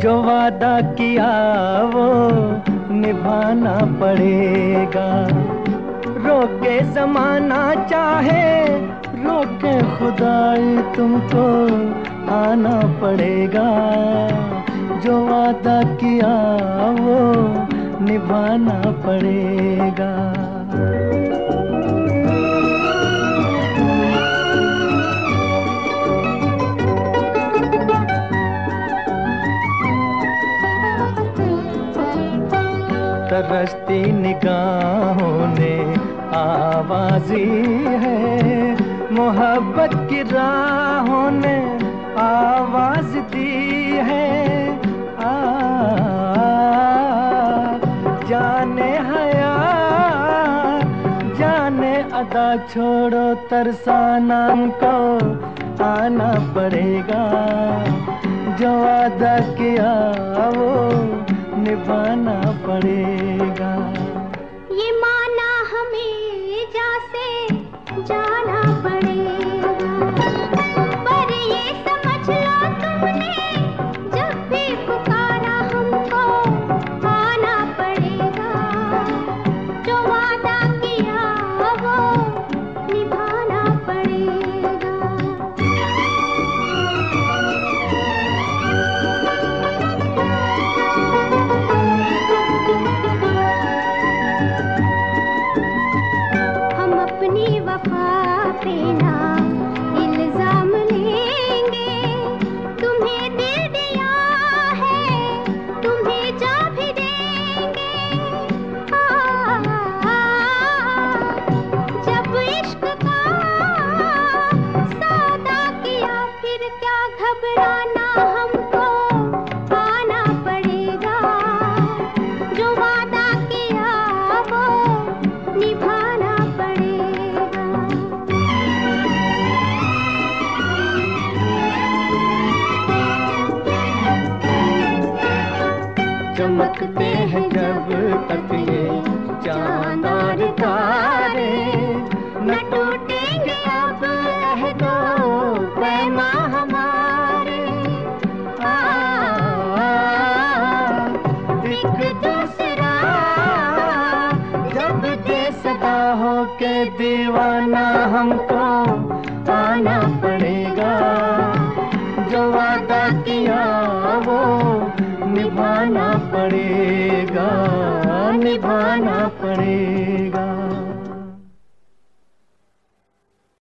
जो वादा किया वो निभाना पड़ेगा। रोके जमाना चाहे, रोके खुदाई तुमको आना पड़ेगा। जो वादा किया वो निभाना पड़ेगा। तरसती निगाहों ने आवाजी है। मोहब्बत की राहों ने आवाज़ दी है। आ, जाने हया जाने अदा छोड़ो तरसाना को आना पड़ेगा। जो अदा किया हैं जब तक ये चाँद और तारे न टूटेंगे अब हमारे एक दूसरा, जब दे सदा हो के दीवाना हमको आना पड़ेगा। जो वादा किया निभाना पड़ेगा।